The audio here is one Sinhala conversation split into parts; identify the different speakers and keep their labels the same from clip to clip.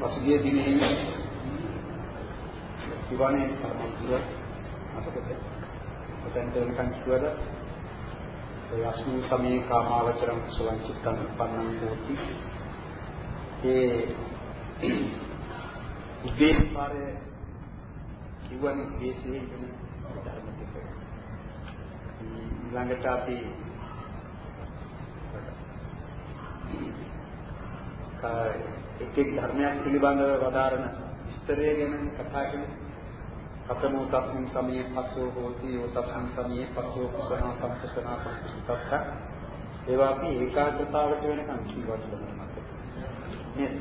Speaker 1: අපි පසුගිය දිනේ ඉවනේ පරමතුර අතකට ඔතෙන් දෙනකන් කිව්වද? ඒ අසු සමේ කාමාවචරම් කුසලං චිත්තං උපන්නං හෝති. ඒ උදේපාරේ කිව්වනේ දේශේ ඉගෙන ධර්ම දෙක ඊළඟට අපි එක් එක් ධර්මයක් පිළිබඳව වදාරන විස්තරය ගැන කතා කළේ. කතමෝ තස්මින් සමයේ පස්සෝ හෝති යෝ තස්මින් සමයේ පස්සෝ කුසනා පස්සනා පස්සුතස්ස ඒවා අපි ඒකාග්‍රතාවට වෙනකන් කීවත් කරනවා. නේද?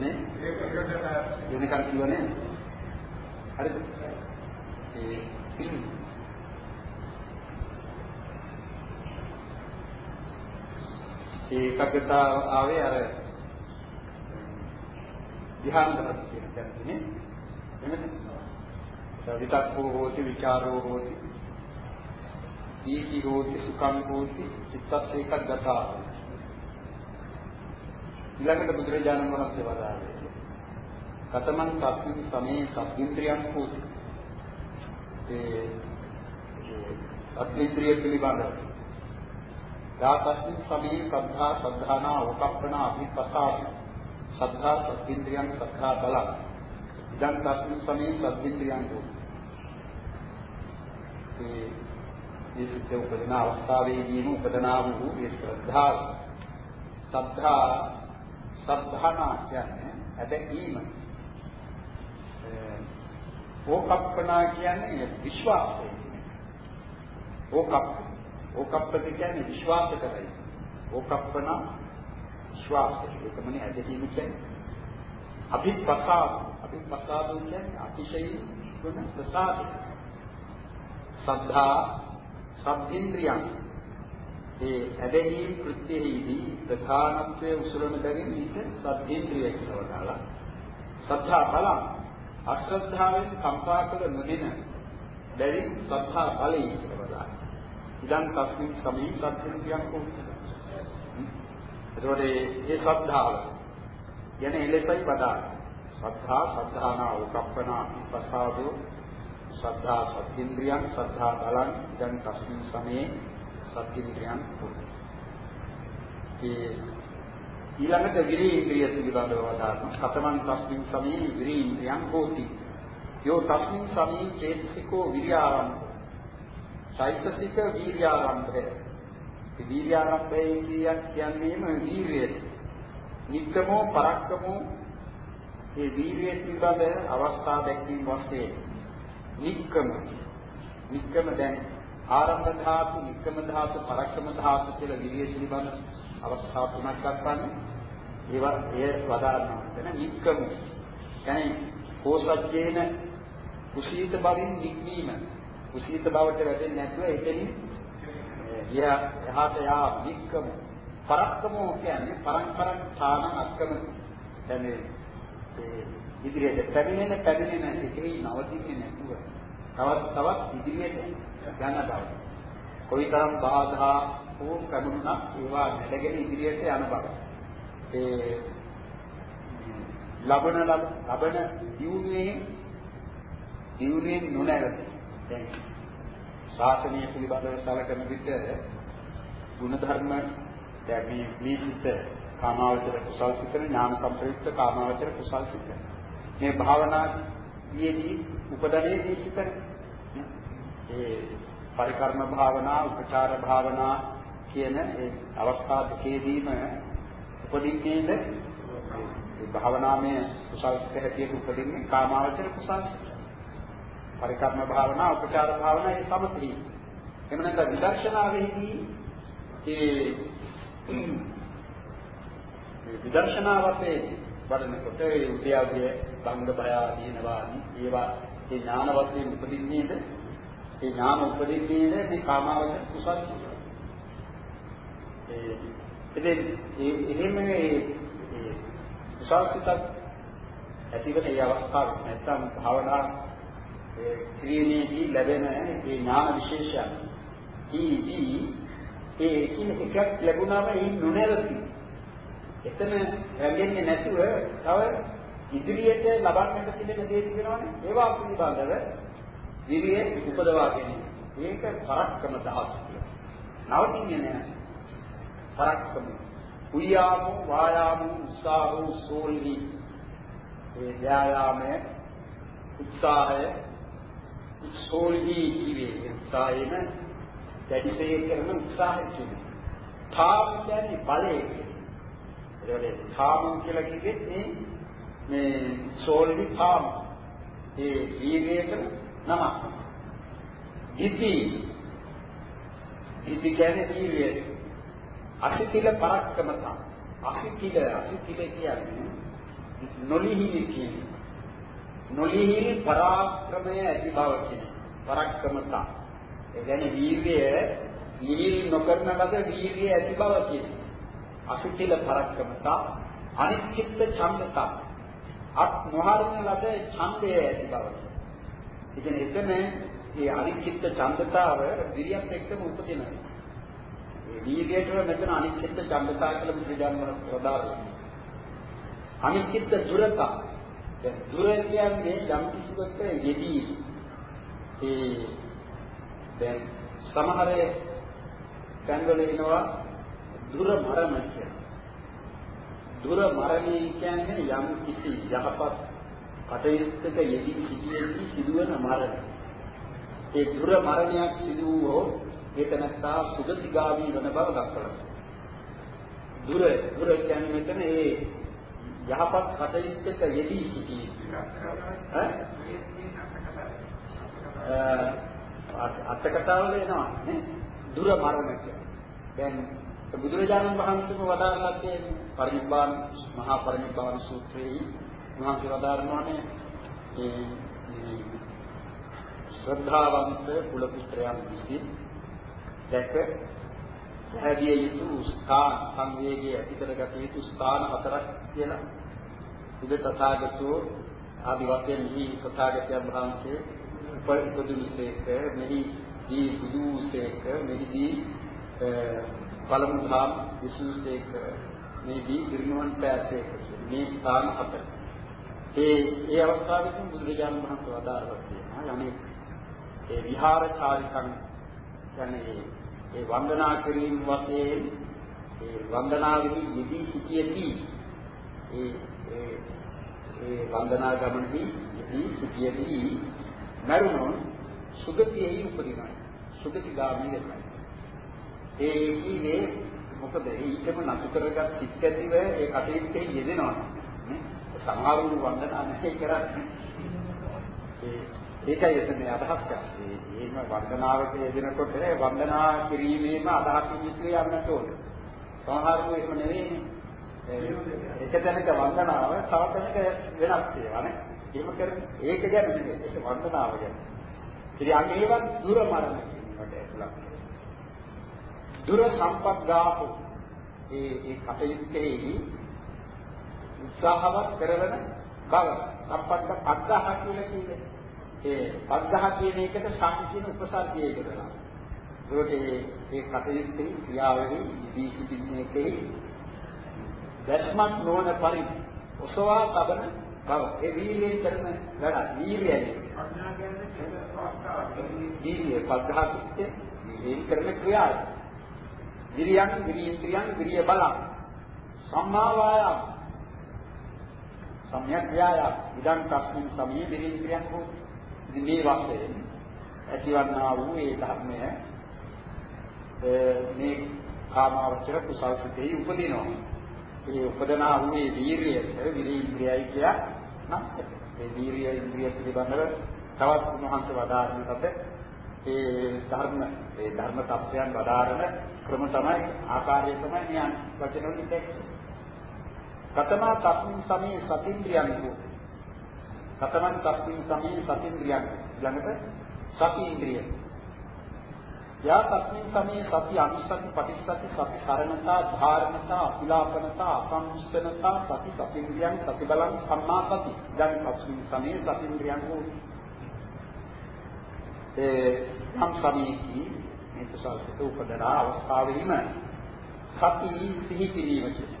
Speaker 1: නේ? වෙනකන් කිව්වනේ. හරිද? ඒ ඒ එකග්ගතාව ආවේ අර ධ්‍යාන ධර්ම කියන කියන්නේ එමෙන්න විතක්කෝ හෝති විචාරෝ හෝති දීති හෝති සුඛං හෝති චිත්තස් ඒකග්ගතා. ඊළඟට බුදුරජාණන් වහන්සේ වදාළේ කතමන් සත්‍වින් සමේ සත්‍වින්ද්‍රියන් හෝති. ඒ සත්‍වින්ද්‍රිය පිළිබඳව. යාතස්මින් සමේ සද්ධා සද්ධානා ඕකප්පනා අභිපසා සද්ධා සත්‍වින්ද්‍රියං සද්ධා බලං. ඉදන් තස්මින් සමේ සත්‍වින්ද්‍රියං දෝ ඒ මේ සිත් උපදින අවස්ථාවේදීම උපදනා වූ මේ ශ්‍රද්ධාව. සද්ධා සද්ධානා කියන්නේ ඇදහිීම. ඕකප්පනා කියන්නේ විශ්වාසය. ඕකප්ප ඕකප්පති කියන්නේ විශ්වාස කරයි. ඕකප්පන විශ්වාසය. ඒකමනේ ඇදහිීම කියන්නේ. අභිප්‍රසාද අභිප්‍රසාද කියන්නේ අතිශයින් ගුණ ප්‍රසාද. සද්ධා සබ්බින්ද්‍රියං ඒ ඇදහිීම් කෘත්‍යෙහිදී ප්‍රධානත්වයේ උසුලන බැවින් ඊට සබ්බින්ද්‍රිය කියලා වදාලා සද්ධා බල අශ්‍රද්ධාවෙන් කම්පා කළ නොදෙන බැවින් සද්ධා බලයි කියලා ඉදන් තස්මින් සමී සත්‍යනියම් කුත් එතකොට මේ ශ්‍රද්ධාව යන එලෙසයි වදාන ශ්‍රද්ධා සද්ධානා උපප්පනා ප්‍රසාදෝ ශ්‍රද්ධා සත්‍ඉන්ද්‍රියං ශ්‍රද්ධා බලං ඉදන් තස්මින් සමේ සත්‍ඉන්ද්‍රියං කුත් ඒ ඊළඟට විරී ඉන්ද්‍රිය පිළිබඳව වදාන කතමන් තස්මින් සමේ විරී ඉන්ද්‍රියං හෝති. යෝ තස්මින් සමේ චේතසිකෝ විරියාරම්භ චෛතසික වීර්යාරම්භය. ඒ වීර්යාරම්භය කියන්නේම වීර්යය. නික්කමෝ පරක්කමෝ මේ වීර්යය පිළිබඳ අවස්ථා දැක්වීම වශයෙන් නික්කම නික්කම දැන් ආරම්භ ධාතු, නික්කම ධාතු, පරක්කම ධාතු කියලා වීර්යය පිළිබඳ අවස්ථා තුනක් දක්වන්නේ. ඒවා එය වදාරනවා. එතන නික්කම. يعني කෝසජ්ජේන කුසීත බවින් නික්මීම කුසීත බවට වැටෙන්නේ නැතුව එතනින් ගියා එහාට යා වික්කම පරක්කමෝ කියන්නේ පරම්පරක් ථාන අක්කම කියන්නේ ඒ ඉදිරියට පැමිණෙන පැමිණෙන එකේ නවතින්නේ නැතුව තවත් තවත් ඉදිරියට යන බව. කොයිතරම් බාධා හෝ පැමුණා ඒවා නැඩගෙන ඉදිරියට යන බව. ඒ ලබන ලබන දියුණුවේ දියුණුවේ නොනැවත දැන් ශාසනය පිළිබඳව සැලකෙන විට ಗುಣධර්ම දැන් මේ මේ සිත කාමාවචර කුසල් සිත ඥාන සම්ප්‍රයුක්ත කාමාවචර කුසල් සිත. මේ භාවනායේදී උපදලේදී සිත. ඒ පරිකර්ම භාවනා උපචාර භාවනා කියන ඒ අවස්ථා දෙකේදීම උපදින්නේද ඒ භාවනාමය කුසල් සිත හැටියට උපදින්නේ කාමාවචර කුසල් සිත. පරිකර්ම භාවනා, උපචාර භාවනා ඒ සමතේ. එහෙම නැත්නම් විදර්ශනාවේදී ඒ විදර්ශනා වශයෙන් වඩනකොට ඒ උද්‍යාවය භංග භය ආදීනවා ඒවා ඒ ඥාන වශයෙන් උපදින්නේද? ඒ ඥාන උපදින්නේද? මේ කාමාවචර කුසල් ඒ ඉතින් එහෙම ඒ කුසල් සිතක් ඇතිවන ඒ අවස්ථාව නැත්නම් භාවනා ක්‍රීමේදී ලැබෙන මේ ඥාන විශේෂයන් ඊදී ඒ එකින් එකක් ලැබුණාම ඒ නොනැවති. එතන රැඳෙන්නේ නැතුව තව ඉදිරියට ලබන්නට තිබෙන දේ තියෙනවානේ. ඒවා පිළිබඳව විරිය උපදවා ගැනීම. ඒක පරක්කම දහස් කියලා. නවතින්නේ නැහැ. පරක්කම. උයාමෝ වායාමෝ උත්සාහෝ සෝල්හි. ඒ ව්‍යායාමය උත්සාහය සෝල්හි කිවේ උත්සාහයන දැඩිසේ කරන උත්සාහය කියන්නේ. තාම කියන්නේ බලය. ඒකනේ තාම කියලා කිව්වෙත් මේ මේ සෝල්හි තාම. ඒ වීර්යයට නමක්. ඉති ඉති කියන්නේ වීර්යය. අසිතිල පරක්කමතා. අසිතිල අසිතිල කියන්නේ නොලිහිලි කියන්නේ. නොලිහිලි පරාක්‍රමය ඇති බව කියන්නේ. පරක්කමතා. ඒ කියන්නේ වීර්යය නිහිල් නොකරන ලද වීර්යය ඇති බව කියන්නේ. අසිතිල පරක්කමතා අනිත්‍යත්ව ඡන්දතා. අත් නොහරන ලද ඡන්දය ඇති බව. ඒ කියන්නේ එතන මේ අනිත්‍යත්ව ඡන්දතාව විරියත් එක්කම උපදිනවා. මේ වීර්යයට මෙතන අනිත්‍යත්ව ඡන්දතාව කියලා බුදුජානක වදාළා. අනිත්‍යත්ව දුරතා. දැන් දුර කියන්නේ යම් කිසිවක යෙදී ඒ දැන් සමහර තැන්වල එනවා දුර මරණ කියලා. දුර මරණය කියන්නේ යම් කිසි යහපත් කටයුත්තක යෙදී සිටියේදී සිදුවන මරණය. ඒ දුර මරණයක් සිදු වූ ඒතනත්තා සුගතිගාමී වන බව දක්වනවා. දුර දුර කියන්නේ මෙතන ඒ යහපත් කටයුත්තක යෙදී සිටියේ. ඈ අට කතාවල එනවා නේ දුර මරණ කියන්නේ. දැන් බුදුරජාණන් වහන්සේම වදාරලා තියෙන පරිනිබ්බාන මහා පරිනිබ්බාන සූත්‍රයේ උන්වහන්සේ වදාරනවානේ ඒ ශ්‍රද්ධාවන්ත කුල පුත්‍රයන් විසින් දැක පැහැදිය යුතු ස්ථාන සංවේගයේ ඇති කරගත යුතු ස්ථාන හතරක් කියලා. ඉද තථාගතෝ ආදි වශයෙන් මෙහි තථාගතයන් වහන්සේ උපදුනිසේක මෙහි දී බුදුසේක මෙහිදී පළමු ධාම් විසුසේක මෙහිදී දිරිනුවන් පෑසේක මේ ස්ථාන හතර. ඒ ඒ අවස්ථාවේදී බුදුරජාණන් වහන්සේ වදාරලා තියෙනවා යන්නේ ඒ විහාරචාරිකන් කියන්නේ ඒ වන්දනා කිරීම වශයෙන් ඒ වන්දනාවෙහි යෙදී සිටියදී ඒ ඒ ඒ වන්දනා ගමනදී යෙදී සිටියදී මරුණොත් සුගතියෙහි උපදිනවා. සුගතිගාමී වෙනවා. ඒ කීවේ මොකද? ඊටම නතු කරගත් සිත් ඇතිව ඒ කටයුත්තේ යෙදෙනවා. නේ? සමහරුන් වන්දනා නැහැ කරන්නේ. ඒකයි එතන අදහස් කරන්නේ. එහෙම වන්දනාවට යෙදෙනකොට වන්දනා කිරීමේම අදහසින් යුතුව යන්නට ඕන. සමහරව එහෙම නෙවෙයි. එක තැනක වන්දනාව තව තැනක වෙනස් ඒවා නේ. එහෙම කරන්නේ ඒක ගැන නෙවෙයි. ඒක වන්දනාව ගැන. ඉතින් අන්න ඒවත් දුර මරණ කියනකට ඇතුළත්. දුර සම්පත්ගාපු ඒ ඒ කටයුත්තේදී උත්සාහවත් කරන බව සම්පත්ක අග්ගහ කියලා කියන්නේ ඒ පග්ගහ කියන එකට සංකීන උපසර්ගය කරනවා. ඒකට ඒ ඒ කටයුත්තේ ක්‍රියාවෙහි දී සිටින එකේ දැස්මත් නොවන පරිදි ඔසවා තබන බව. ඒ වීර්යයෙන් කරන වැඩ වීර්යයයි. වීර්යය පග්ගහ කිත්තේ වීර්යයෙන් කරන ක්‍රියාව. විරියන් විරියන්ත්‍රියන් විරිය බලං සම්මා වායාම සම්‍යක් ව්‍යායාම ඉදන් තස්මින් සමයේ විරියන්ත්‍රියන් හොති මේ වශයෙන් ඇතිවන්නා වූ ඒ ධර්මය මේ කාමාවචර කුසල් සිතේ උපදිනවා. ඒ උපදනා වූ මේ වීරියට විරීන්ද්‍රයයි කිය නම් ඒ වීරිය ඉන්ද්‍රිය පිළිබඳව තවත් උන්වහන්සේ වදාරනකොට ඒ ධර්ම ඒ ධර්ම තත්වයන් වදාරන ක්‍රම තමයි ආකාරය තමයි මේ වචන වලින් දැක්කේ. කතමා තස්මින් සමේ සතින්ද්‍රියන් වූ සතමන් තස්මින් සමී සතින්ද්‍රියං ළඟට සති ඉන්ද්‍රිය. යා තස්මින් සමී සති අනිස්සති පටිස්සති සති කරණතා ධාරණතා අපිලාපනතා අසංස්තනතා සති සතින්ද්‍රියං සති බලං සම්මා සති. දැන් තස්මින් සමී සතින්ද්‍රියං වූ ඒ සම් සමීහි මේ කුසල් සිත උපදන අවස්ථාවෙහිම සති සිහි කිරීම කියන්නේ.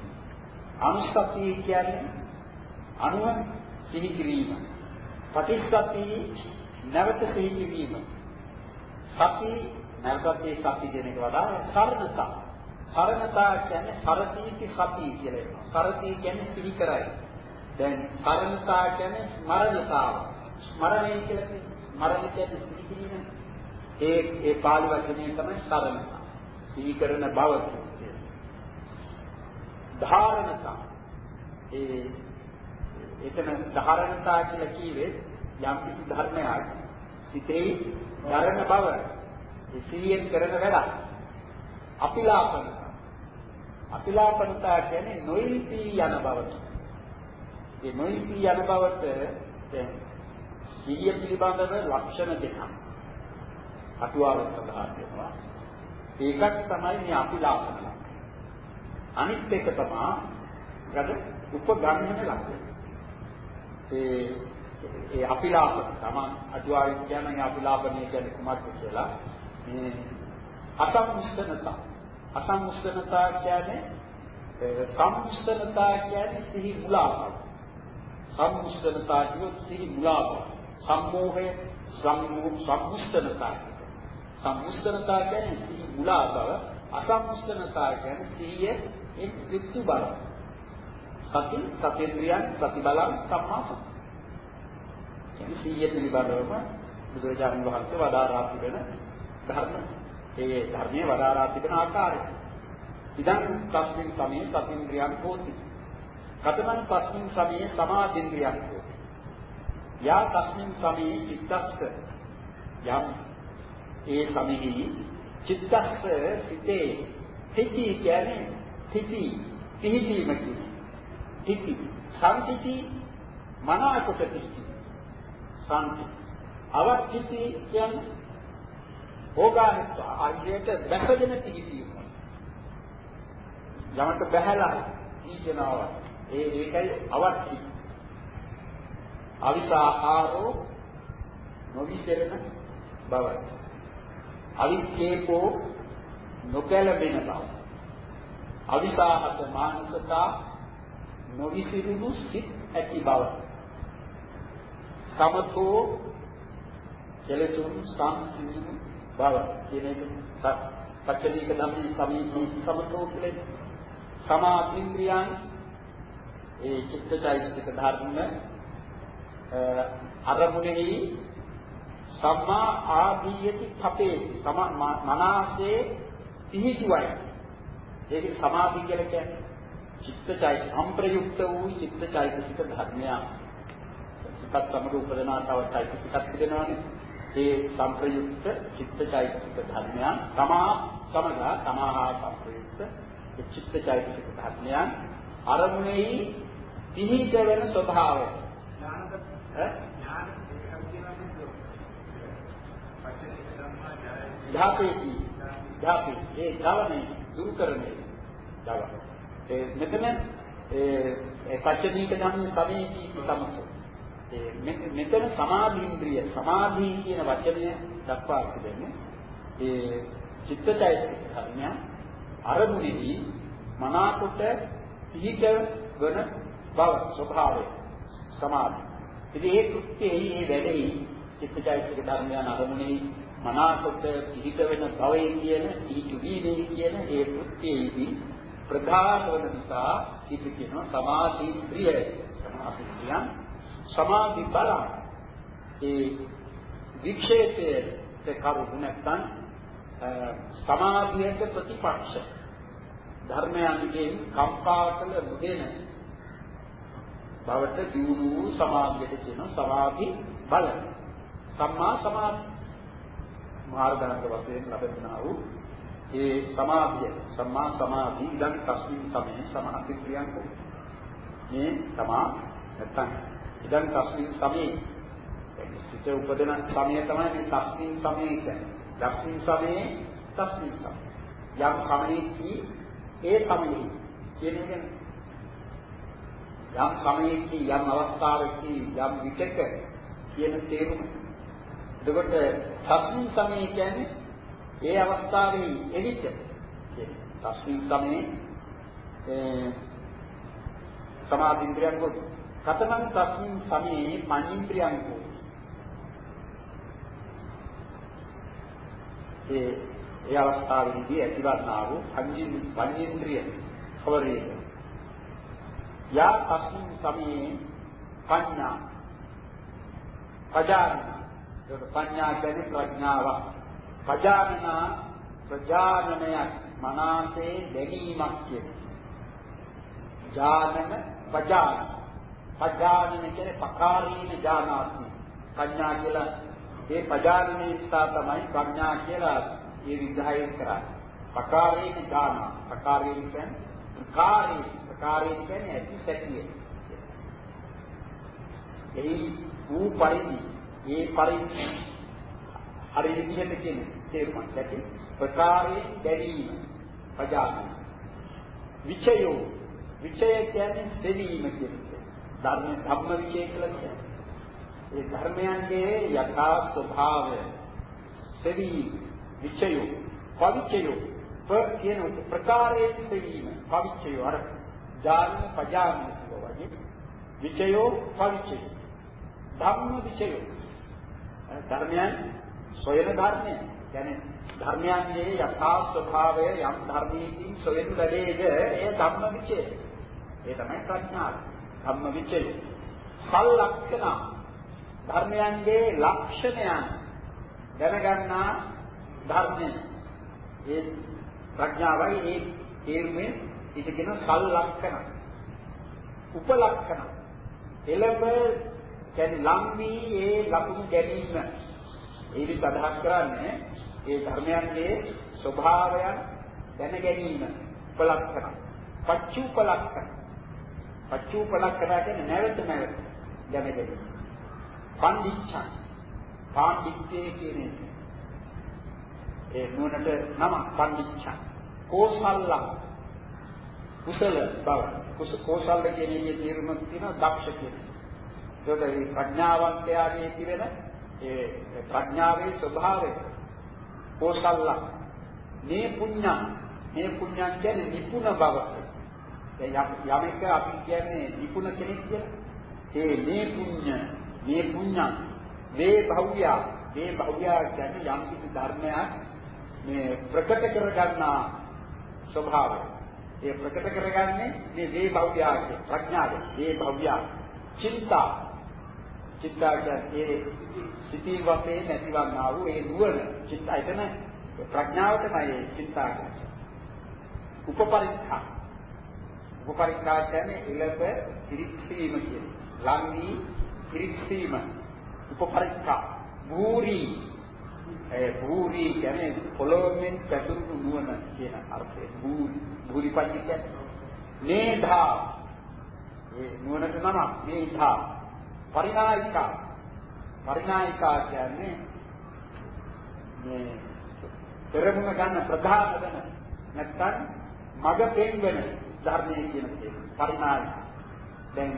Speaker 1: අනුසතිය කියන්නේ අනුව සිහි කිරීම. පටිච්චසති නැවත සිහි කිරීම. සති නැවතත් ඒ සති කියන එක වඩා සරණතා. සරණතා කියන්නේ සරතීති සති කියලා එනවා. සරතී කියන්නේ සිහි කරයි. දැන් සරණතා කියන්නේ ස්මරණතාව. ස්මරණය කියලා කියන්නේ ස්මරණය කියන්නේ සිහි කිරීම. ඒ ඒ පාලි වචනේ තමයි සරණතා. සිහි කරන බව කියන්නේ. ධාරණතා. ඒ එතන ධාරණතා කියලා කිව්වේ යම් කිසි ධර්මයක් සිතේ ධර්ම බව ඒ සිහියෙන් කරන වැඩක්. අපිලාපන. අපිලාපනතා කියන්නේ නොයිති යන බවට. ඒ නොයිති යන බවට දැන් සිහිය පිළිබඳව ලක්ෂණ දෙකක්. අටුවාවෙන් සඳහන් වෙනවා. ඒකක් තමයි මේ අපිලාපන. අනිත් එක තමයි ගද උපගම්මන ලක්ෂණ. ඒ ඒ අපිලාපන තමයි අටුවාවෙන් කියන්නේ අපිලාපනය කියන්නේ කුමක්ද කියලා. මේ අසම්මුෂ්ඨනතා අසම්මුෂ්ඨනතා කියන්නේ සම්මුෂ්ඨනතා කියන්නේ සිහි මුලාව සම්මුෂ්ඨනතා කියන්නේ සිහි මුලාව සම්මෝහය සම්මුෂ්ඨනතා සම්මුෂ්ඨනතා කියන්නේ සිහි මුලාව අසම්මුෂ්ඨනතා කියන්නේ සිහිය එක් විත්තු බව සති සතේන්ද්‍රයන් ප්‍රතිබලං සම්මාසං කියන්නේ සිහිය පිළිබඳවම බුදුරජාණන් වහන්සේ වදාරා තිබෙන ධර්ම ඒ ධර්මයේ වදාරා තිබෙන ආකාරය. ඉදන් තස්මින් සමේ සතින්ද්‍රියං හෝති. කතමං තස්මින් සමේ සමාධින්ද්‍රියං හෝති. යා තස්මින් සමේ චිත්තස්ස යම් ඒ සමෙහි චිත්තස්ස සිතේ තිති කියන්නේ තිති පිහිටීම කියන්නේ. තිති සම්තිති මනාකොට තිති. සම්ති අවත්‍ති කියන්නේ ඕගානික ආර්යයට බැසගෙන පිළිපීම. යමට බැහැලා ඊජනාව. ඒ ඒකයි අවශ්‍ය. අවිසාහාරෝ නොවිදෙරන බව. අවිච්ඡේකෝ නොකැලබෙන බව. අවිසාහත මානසතා නොවිසිරුණු සිත් ඇති බව. සමතෝ කෙලෙසුන් සංසිඳුණු බව. කියන එක පච්චදීක ධම්මේ සමීපී සමතෝ කියලා සමාධින්ද්‍රියන් ඒ චිත්තචෛතසික ධර්ම අරමුණෙහි සම්මා ආදීයති තපේ සම මනසේ පිහිටුවයි. ඒක සමාධි කියලා කියන්නේ. චිත්තචෛත සම්ප්‍රයුක්ත වූ චිත්තචෛතසික ධර්මයන් සිතත් සමග උපදනා තව චෛතසිකක් තිබෙනවානේ. ඒ සංප්‍රයුක්ත චිත්තචෛතසික ධර්මයන් තමා සමග තමාහා සංප්‍රයුක්ත චිත්තචෛතසික ධර්මයන් අරමුණෙහි පිහිට වෙන ස්වභාවය. ධාතේති. ධාතේ. ඒ ධවනේ දුරු කරන්නේ ධව ඒ මෙතන ඒ පච්චදීක ධම්ම සමේති සමතෝ මෙතන සමාධීන්ද්‍රිය සමාධී කියන වචනය දක්වා තිබෙන්නේ ඒ චිත්තචෛතසික ධර්මයන් අරමුණෙහි මනාකොට පිහිට වන බව ස්වභාවය සමාධි. ඉතින් ඒ කෘත්‍යයේ මේ වැඩෙහි චිත්තචෛතසික ධර්මයන් අරමුණෙහි මනාකොට පිහිට වෙන භවයේ කියන පිහිටු වීමේ කියන ඒ කෘත්‍යයේදී ප්‍රධාන වන නිසා ඉති කියනවා සමාධීන්ද්‍රිය සමාධියන් සමාධි බල. ඒ වික්ෂේපයේ කරුණු නැත්නම් සමාධියට ප්‍රතිපක්ෂ. ධර්මයන්ගේ කම්පා කළ මුදෙන බවට දියුණු සමාධියට කියන සමාධි බල. සම්මා සමාධි. මාර්ගාංග වශයෙන් ලැබෙනා වූ ඒ සමාධිය සම්මා සමාධි ඉදන් තස්මින් සමේ සමාධි ක්‍රියාංග මේ තමා නැත්නම් ඉදන් තස්මින් සමේ සිත උපදින සමය තමයි මේ තස්මින් සමේ කියන්නේ. තස්මින් සමේ තස්මින් සමේ. යම් සමයේදී ඒ සමයේ කියන එක යම් සමයේදී යම් අවස්ථාවකදී යම් විටක කියන තේරුම. එතකොට තස්මින් සමේ කියන්නේ ඒ අවස්ථාවේ එවිට තස්මින් සමේ සමාධින්ද්‍රියන් කොට කතමං තස්මින් සමේ පඤ්චේන්ද්‍රියන් කොට ඒ ඒ අවස්ථාවේදී ඇතිවන්නා වූ පඤ්චේන්ද්‍රිය කවරේද යා තස්මින් සමේ පඤ්ඤා. පජාන ඒක පඤ්ඤා කියන්නේ ප්‍රඥාව පජානනා ප්‍රජානනයක් මනාසේ දැනීමක් කියන්නේ ඥානන පජාන. පජානන කියන්නේ පකාරීන ඥානාති පඤ්ඤා කියලා ඒ පජානනේ ඉස්සා තමයි ප්‍රඥා කියලා ඒ විග්‍රහය කරන්නේ. පකාරීන ඥාන පකාරීන කියන්නේ ප්‍රකාරී. ප්‍රකාරීන කියන්නේ ඇති සැටිය. එහි වූ පරිදි. ඒ පරිදි හරි විදිහට කියන තේරුමක් ඇති ප්‍රකාරයෙන් දැනීම පජාන විචයෝ. විචය කියන්නේ දෙවීම කියන්නේ ධර්ම ධම්ම විචය කියලා කියන්නේ. ඒ ධර්මයන්ගේ යථා ස්වභාවය. දෙවි විචයෝ. පවිචයෝ. ප කියන ප්‍රකාරයෙන් දෙවීම පවිචයෝ. අර ජාන පජාන කියනවා වගේ. විචයෝ පවිචයෝ. ධම්ම විචයෝ. ධර්මයන් සොයන ධර්මය කියන්නේ ධර්මයන්ගේ යථා ස්වභාවය යම් ධර්මයකින් සොයන ලැබේද ඒ ධම්ම විචය. ඒ තමයි ප්‍රඥාව. ධම්ම විචය. සල්ලක්ෂණ ධර්මයන්ගේ ලක්ෂණයන් දැනගන්නා ධර්මය. ඒ ප්‍රඥාවයි ඒ තේරුමේ ඉතිගෙන සල්ලක්ෂණ. උපලක්ෂණ. එළඹ කියන්නේ ලම් වී ඒ ලකුණු ගැනීම ඒකත් අදහස් කරන්නේ ඒ ධර්මයන්ගේ ස්වභාවයන් දැන ගැනීම උපලක්ෂණ. පච්චුපලක්ෂණ. පච්චුපලක්ෂණ කියන්නේ නැවත නැවත දැන ගැනීම. පණ්ඩිච්ඡන්. පාණ්ඩිත්‍යයේ කියන්නේ ඒ නුවණට නම පණ්ඩිච්ඡන්. කෝසල්ලම් කුසල බව. කෝසල්ල කියන එකේ තේරුමක් තියෙනවා දක්ෂ කියන. ඒකට මේ ප්‍රඥාවන්තයාගේ තිබෙන ඒ ප්‍රඥාවේ ස්වභාවය කෝසල්ල මේ පුඤ්ඤා මේ පුඤ්ඤා කියන්නේ නිපුණ බව. යමෙක් අපි කියන්නේ නිපුණ කෙනෙක් කියලා. ඒ මේ පුඤ්ඤ මේ පුඤ්ඤා මේ භව්‍ය මේ භව්‍ය කියන්නේ යම් කිසි ධර්මයක් මේ ප්‍රකට කරගන්නා ස්වභාවය. ඒ ප්‍රකට කරගන්නේ මේ වේ භව්‍යයේ ප්‍රඥාව. මේ භව්‍ය චින්තා චිත්තා කියන්නේ සිතී වශයෙන් නැතිවන්නා වූ ඒ නුවණ චිත්ත එතන ප්‍රඥාව තමයි චිත්තා කියන්නේ. උපපරික්ඛා. උපපරික්ඛා කියන්නේ ඉලප ඉරික්සීම කියන්නේ. ලම්වි ඉරික්සීම. උපපරික්ඛා. භූරි ඒ භූරි කියන්නේ පොළොවෙන් පැතුරු නුවණ කියන අර්ථය. භූරි භූරි පඤ්චික නේධා ඒ නුවණට නම නේධා පරිණායිකා. පරිණායිකා කියන්නේ මේ පෙරමුණ ගන්න ප්‍රධාන වෙන නැත්නම් මග පෙන්වන ධර්මයේ කියන දේ පරිණායික. දැන්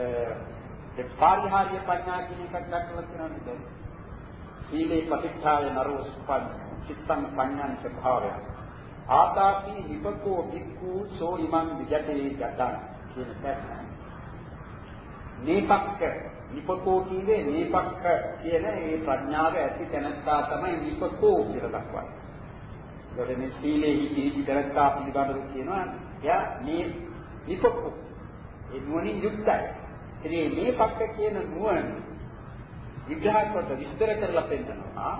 Speaker 1: ඒ පාරිහාර්ය පඤ්ඤා කියන එකක් දක්වලා තියෙනවා නේද සීලේ ප්‍රතික්ෂාවේ නරෝ සුපන් චිත්තං පඤ්ඤාන් ස්වභාවය ආතාපි විපකෝ භික්ඛු සෝ ඉමං විජතේ ගතං කියන පැත්ත. නීපක්ක නිපකෝ කියන්නේ නීපක්ක කියන මේ ප්‍රඥාව ඇති තැනත්තා තමයි නිපකෝ කියලා දක්වන්නේ. ඒකට මේ සීලේ හිතිරි තැනත්තා පිළිබඳව කියනවා එයා මේ නිපකෝ. ඒ නුවණින් යුක්තයි. ඉතින් මේ පක්ක කියන නුවණ විග්‍රහ කොට විස්තර කරලා පෙන්නනවා.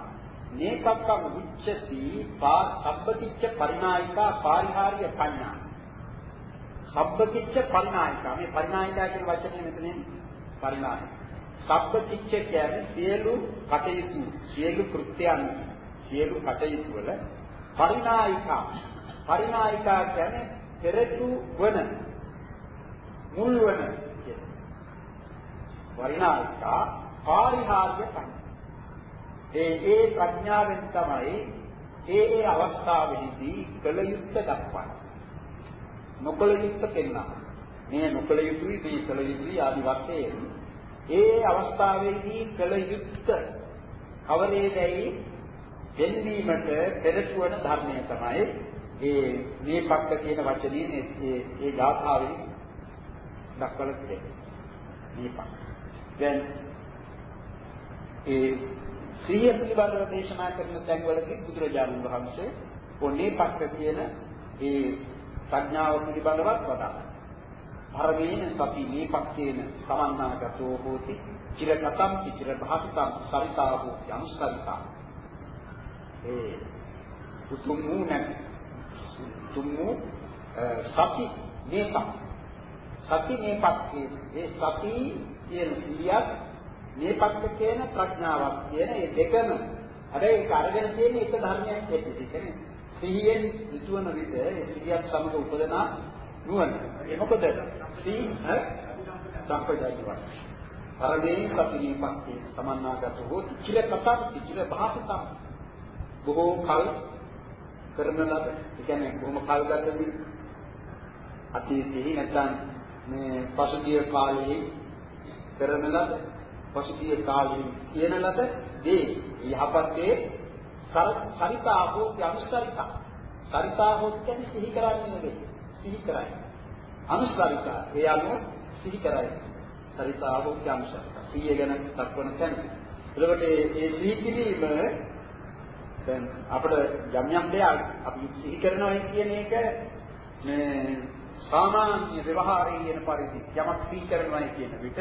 Speaker 1: නේපක්කම් උච්චති පා සම්පතිච්ච පරිණායිකා පාරිහාර්ය පඤ්ඤා සබ්බතිච්ච පරිණායිකා මේ පරිණායිකා කියන වචනේ මෙතන පරිණාය. සබ්බතිච්ච කියන්නේ සියලු කටයුතු සියලු කෘත්‍යයන් සියලු කටයුතු වල පරිණායිකා. පරිණායිකා කියන්නේ පෙරටු වන මුල් වන පරිණායිකා පාරිහාර්ය පඤ්ඤා. ඒ ඒ ප්‍රඥාවෙන් තමයි ඒ ඒ අවස්ථාවෙහිදී කළ යුත්තේ දක්වන්නේ. නොකල යුත්ත පෙන්නා. මේ නොකල යුතුයි මේ කල යුතුයි ආදි වශයෙන් ඒ අවස්ථාවේදී කල යුත්ත කවරේදයි දෙන්වීමට පෙරට වන ධර්මය තමයි ඒ දීපක්ක කියන වචනේ ඒ ඒ ගාථාවෙන් දක්වලා තියෙන්නේ. දීපක්. දැන් ඒ සිහිය පිළිබඳව දේශනා කරන තැන්වලදී බුදුරජාණන් වහන්සේ ඔන්නේ පක්ක කියන ඒ ප්‍රඥාව පිළිබඳවත් වදාළා. භරමේන සති මේ පක්කේන සමන්නාගතෝ හෝති චිරගතම් චිර භාසිතම් සරිතා හෝති අනුසරිතා. ඒ උතුම් වූ නැති උතුම් වූ සති මේක සති මේපක්කේ ඒ සති කියන සිහියක් මේ පක්ක කියන ප්‍රඥාවක් කියන මේ දෙකම හැබැයි ඒක අරගෙන තියෙන එක ධර්මයක් කියන්නේ සිහියෙන් යුතුවන විට ඒ සිහියත් සමග උපදනා නුවණ. ඒ මොකද? සිහිහ සම්පජායවත් පරමේ සතිනී පක්කේ සමන්නාගත හෝ චිර කතම් චිර භාසිතම් බොහෝ කල් කරන ලද ඒ කියන්නේ කොහොම කල් ගතද අතීතයේ නැත්නම් මේ පසුගිය කාලයේ කරන ලද පසුගිය කාලේ කියන ලද දේ. යහපත් දේ සරිතා හෝ අනුස්තරිතා සරිතා හෝ කියන්නේ සිහි කරන්නේ නෙවෙයි. සිහි කරයි. අනුස්තරිතා ඒ අනුව සිහි කරයි. සරිතා හෝ අනුස්තරිතා සිහිය ගැන දක්වන තැන. එතකොට මේ සිහි කිරීම දැන් අපිට යම් යම් දෙයක් අපි සිහි කරනවා කියන එක මේ සාමාන්‍ය ව්‍යවහාරයේ කියන පරිදි යමක් සිහි කරනවා කියන විට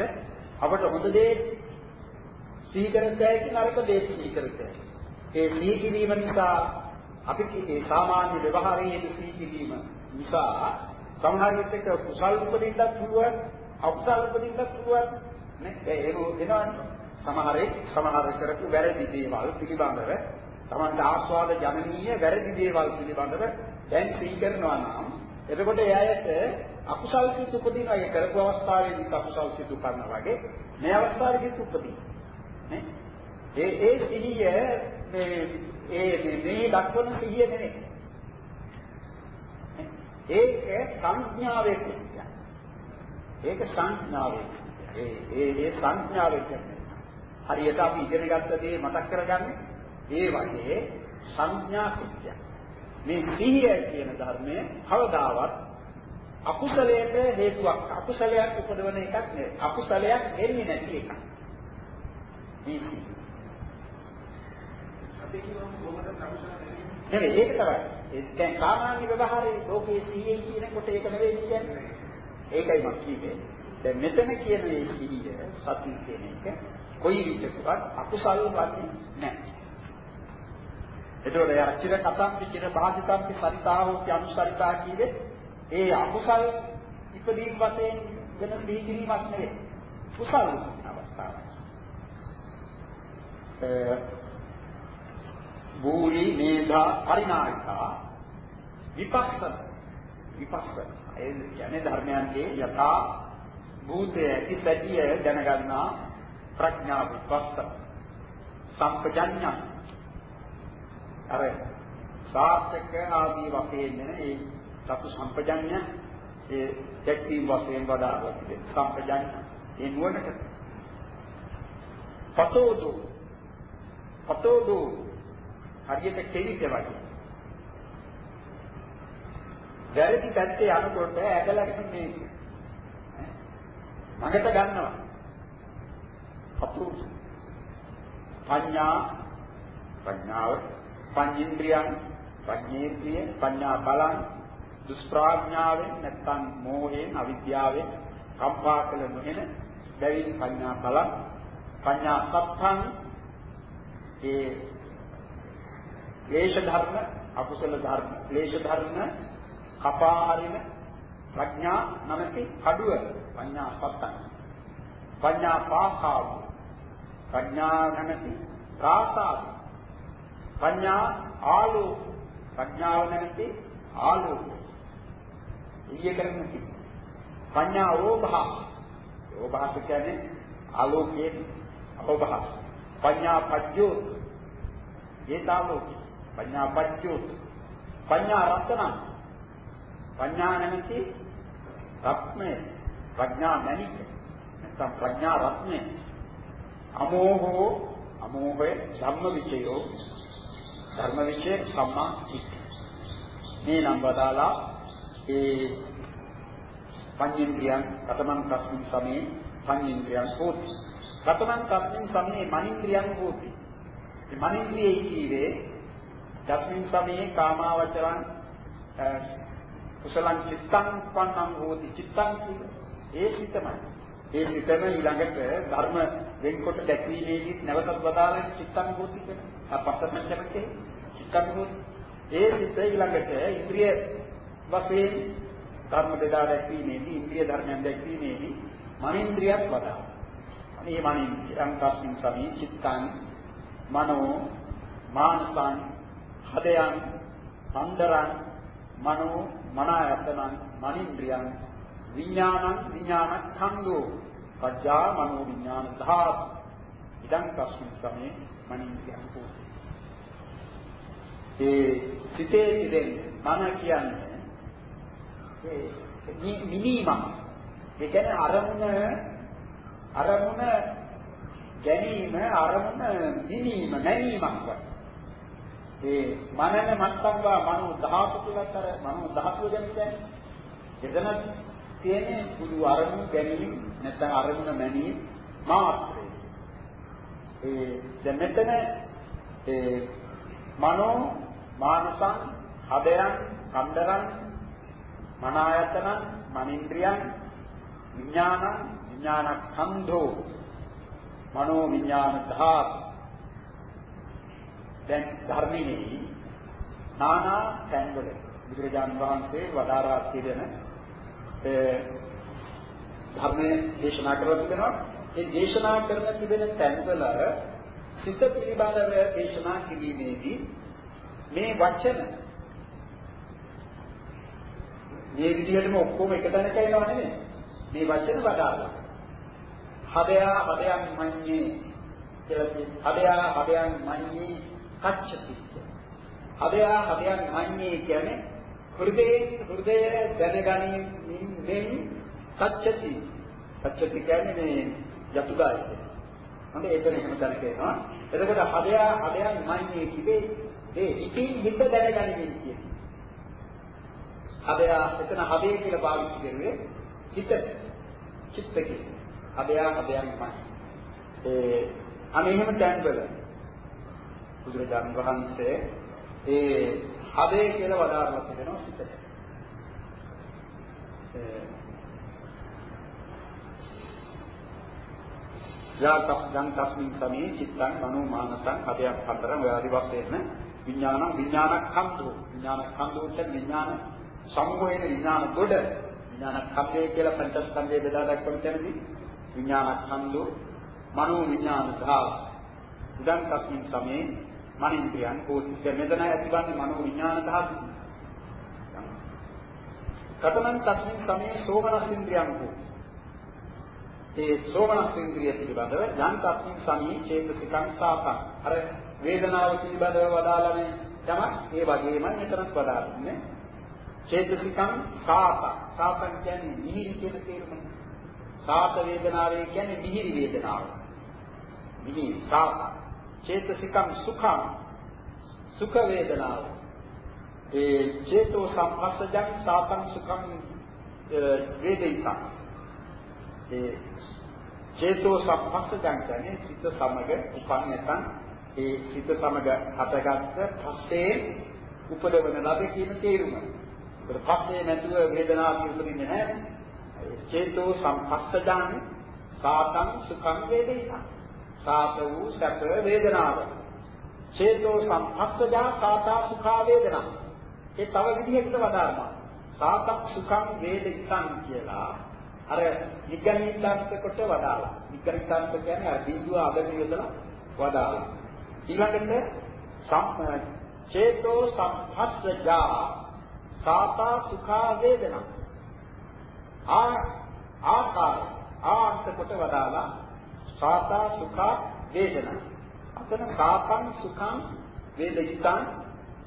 Speaker 1: අපට හොඳ දේ සිහි කරතයි කියන අරක දේ සිහි කරතයි. ඒ සිහි කිරීම නිසා අපි මේ සාමාන්‍ය ව්‍යවහාරයේ සිහි කිරීම නිසා සමහර විටක කුසල් උපදින්නත් පුළුවන් අකුසල් උපදින්නත් පුළුවන් නේ? ඒක වෙනවනේ සමහරේ සමහර කරපු වැරදි දේවල් පිළිබඳව තමන්ට ආස්වාද ජනනීය වැරදි දේවල් පිළිබඳව දැන් සිහි කරනවා නම් එතකොට එයාට අකුසල් සිත් උපදිනවා ඒ කරපු අවස්ථාවේදී අකුසල් සිත් උපන්නා වගේ මේ අවස්ථාවේදී උපදින නේ? ඒ ඒ සිහිය මේ ඒ මේ දක්වන සිහිය නෙමෙයි. ඒක සංඥාවේ කියන්නේ ඒක සංඥාවේ ඒ ඒ ඒ සංඥාවේ කියන්නේ හරියට අපි ඉගෙන ගත්ත දේ මතක් කරගන්නේ ඒ වගේ සංඥා කෘත්‍යයක් මේ සිහිය කියන ධර්මය කවදාවත් අකුසලයට හේතුවක් අකුසලයක් උපදවන එකක් නෙවෙයි. අකුසලයක් එන්නේ නැති එකක්. දීසි නෙවෙයි ඒක තමයි. ඒ දැන් සාමාන්‍ය ව්‍යවහාරයේ ලෝකයේ සිහිය කියනකොට ඒක නෙවෙයි කියන්නේ. ඒකයි මම කිව්වේ දැන් මෙතන කියන මේ සිහිය සති කියන එක කොයි විදිහකවත් අකුසල් වන්නේ නැහැ. එතකොට යා චිර කතම් චිර භාසිතම් සරිතාවෝ අනුසරිතා කියවේ ඒ අකුසල් ඉදීම් වශයෙන් වෙන දීකිරීමක් නෙවෙයි. කුසල් අවස්ථාවක්. බූලි මේධා පරිණායිකා. විපස්සන. විපස්සන. ඒ කියන්නේ ධර්මයන්ගේ යථා භූතය ඉපැතිය දැනගන්නා ප්‍රඥා විපස්සන. සම්පජඤ්ඤා. අර සාර්ථක ආදී වශයෙන් ඒ චතු සම්පජඤ්ඤ ඒ දැක්වීම වශයෙන් වදාළා තිබෙන සම්පජඤ්ඤ. ඒ නුවණට. පතෝදු. පතෝදු. හරියට කෙලිට වගේ. වැරදි පැත්තේ යනකොට ඇදලාගෙන මේ මගට ගන්නවා. පතෝදු පඤ්ඤා ප්‍රඥාව පංචේන්ද්‍රියන් ප්‍රඥේන්ද්‍රිය පඤ්ඤා බලං දුෂ්ප්‍රඥාවෙන් නැත්නම් මෝහයෙන් අවිද්‍යාවෙන් කම්පා කළ නොහෙන බැවින් පඤ්ඤා බලං පඤ්ඤා සත්‍යං ඒ ක්ලේශ ධර්ම අකුසල ධර්ම ක්ලේශ ධර්ම කපා හරින ප්‍රඥා නැමැති කඩුව පඤ්ඤා සත්‍යං පඤ්ඤා පාසාව. ප්‍රඥා නැමැති රාසාව පඤ්ඤා ආලෝක. ප්‍රඥාව නැති ආලෝක. ඊයේ කරන්නේ කිව්වා පඤ්ඤා ඕභා ඕභාස කියන්නේ ආලෝකයේ ඕභා පඤ්ඤා පජ්ජෝ ඒතාලෝක. පඤ්ඤා පජ්ජෝ පඤ්ඤා රත්න පඤ්ඤා නැති රත්නය ප්‍රඥා මණික නැත්නම් ප්‍රඥා රත්නය අමෝහෝ අමෝහය ධම්ම විචයෝ ධර්ම විචේ සම්මා දිට්ඨි. මේ නම් වදාලා ඒ පඤ්චේන්ද්‍රයන් කතමං තස්මින් සමේ පඤ්චේන්ද්‍රයන් හෝති. කතමං තස්මින් සමේ මනින්ද්‍රයන් හෝති. මේ මනින්ද්‍රියේ කීවේ තස්මින් සමේ කාමාවචරං කුසලං චිත්තං පන්නං හෝති චිත්තං ඒ සිතමයි. ඒ සිතම ඊළඟට ධර්ම වෙන්කොට දැක්වීමේදී නැවතත් වදාළේ චිත්තං හෝති කියන. අපස්සම කැමති චිත්තං හෝති. ඒ සිත ඊළඟට ඉන්ද්‍රිය වශයෙන් ධර්ම බෙදා දැක්වීමේදී ඉන්ද්‍රිය ධර්මයන් දැක්වීමේදී මනින්ද්‍රියක් වදා. මේ මනින්ද්‍රියං කස්මින් සමී චිත්තං මනෝ මානසං හදයන් සම්දරං මනෝ මනායතනං මනින්ද්‍රියං විඥානං විඥාන ඛණ්ඩෝ පජ්ජා මනෝ විඥාන ධාතු. ඉදං කස්මින් සමේ මනින්ද්‍රියං හෝති. ඒ සිතේ ඉඳන් මන කියන්නේ ඒ මිනීමක්. ඒ කියන්නේ අරමුණ අරමුණ ගැනීම අරමුණ මිනීම නැනීමක් වගේ. ඒ මනන මත්තම්වා මනෝ ධාතු කියලත් අර මනෝ ධාතුව ගැන කියන්නේ. එතන තියෙන්නේ පුදු අරමුණු ගැනීම නැත්නම් අරමුණ මැනීම මාත්‍රේ. ඒ දැන් මෙතන ඒ මනෝ මානසං හදයන් කන්දරන් මනායතන මනින්ද්‍රියන් විඥානං විඥාන ඛන්‍ධෝ මනෝ විඥාන ධාතු දැන් ධර්මයේ නානා තැන්වල බුදුරජාන් වහන්සේ වදාරා තිබෙන ධර්මයේ දේශනා කරලා තිබෙනවා. ඒ දේශනා කරන තිබෙන තැන්වල සිත පිළිබඳව දේශනා කිරීමේදී මේ වචන මේ විදිහටම ඔක්කොම එක තැනක එනවා නෙමෙයි. මේ වචන වදාරලා. හදයා හදයන් මඤ්ඤේ කියලා කියනවා. හදයා හදයන් මඤ්ඤේ කච්චති. හදයා හදයන් මඤ්ඤේ කියන්නේ හෘදයේ හෘදය දැනගැනීමෙන් කච්චති. කච්චති කියන්නේ මේ යතුගායි. හොඳ ඒකනේ එහෙම දැනගේනවා. එතකොට හදයා හදයන් මඤ්ඤේ කිව්වේ ඒ ඉතින් හිත දැනගැනීමෙන් කියන්නේ. හදයා එතන හදේ කියලා පාවිච්චි කරුවේ හිත චිත්තකේ. හදයා හදයන් මඤ්ඤේ. ඒ අනේ එහෙම තැන්වල බුදුරජාණන් වහන්සේ ඒ හදේ කියලා වදාරලා තිබෙනවා සිතට. යාතම් තස්මින් සමේ චිත්තං මනෝ මානසං හදයක් හතරම ඔය ආදි වශයෙන් විඥාන විඥාන කන්දෝ විඥාන කන්දෝ කියන්නේ විඥාන සම්මෝහන විඥාන ගොඩ විඥාන කන්දේ කියලා පංචස්කන්ධය බෙදා දක්වන තැනදී විඥාන කන්දෝ මනෝ විඥාන ධාව ඉදන් තස්මින් සමේ මනින්ද්‍රයන් කෝටික මෙතන ඇතිවන්නේ මනෝ විඥාන ධාතු. කතමන් තස්මින් සමේ සෝමනස්ඉන්ද්‍රියන් කෝ. ඒ සෝමනස්ඉන්ද්‍රිය පිළිබඳව යම් තස්මින් සමේ චේතසිකං සාපං. අර වේදනාව පිළිබඳව වදාළනේ තමයි ඒ වගේම මෙතනත් වදාළන්නේ. චේතසිකං සාප. සාපං කියන්නේ මිහිරි කියන තේරුම. සාප වේදනාවේ කියන්නේ මිහිරි වේදනාව. මිහිරි සාප. චේතසිකං සුඛං සුඛ වේදනාව ඒ චේතෝ සම්පස්සජං සාතං සුඛං වේදිතං ඒ චේතෝ සම්පස්සජං කියන්නේ සිත සමග උපන් නැත්නම් ඒ සිත සමග හටගත්ත පස්සේ උපදවන ලද කියන තේරුම. ඒකට පස්සේ නැතුව වේදනාවක් උපදින්නේ නැහැ. චේතෝ සම්පස්සජං සාතං සුඛං වේදිතං සාත වූ සැප වේදනාව. චේතෝ සම්පස්සජා සාතා සුඛා වේදනා. ඒ තව විදිහකට වදාරනවා. සාතක් සුඛං වේදිතං කියලා අර නිග්ගණිතාර්ථ කොට වදාලා. නිග්ගණිතාර්ථ කියන්නේ අර බිඳුව අගට යොදලා වදාලා. ඊළඟට චේතෝ සම්පස්සජා සාතා සුඛා වේදනා. ආ ආකාර ආන්ත කොට වදාලා සාතා සුඛා වේදනා. අතන සාතං සුඛං වේදිතං